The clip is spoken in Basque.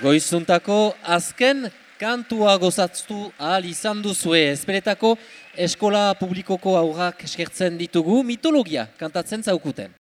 Goizuntako azken kantua gozatzu ahal izan duzue. Ezperetako eskola publikoko aurrak eskertzen ditugu mitologia kantatzen zaukuten.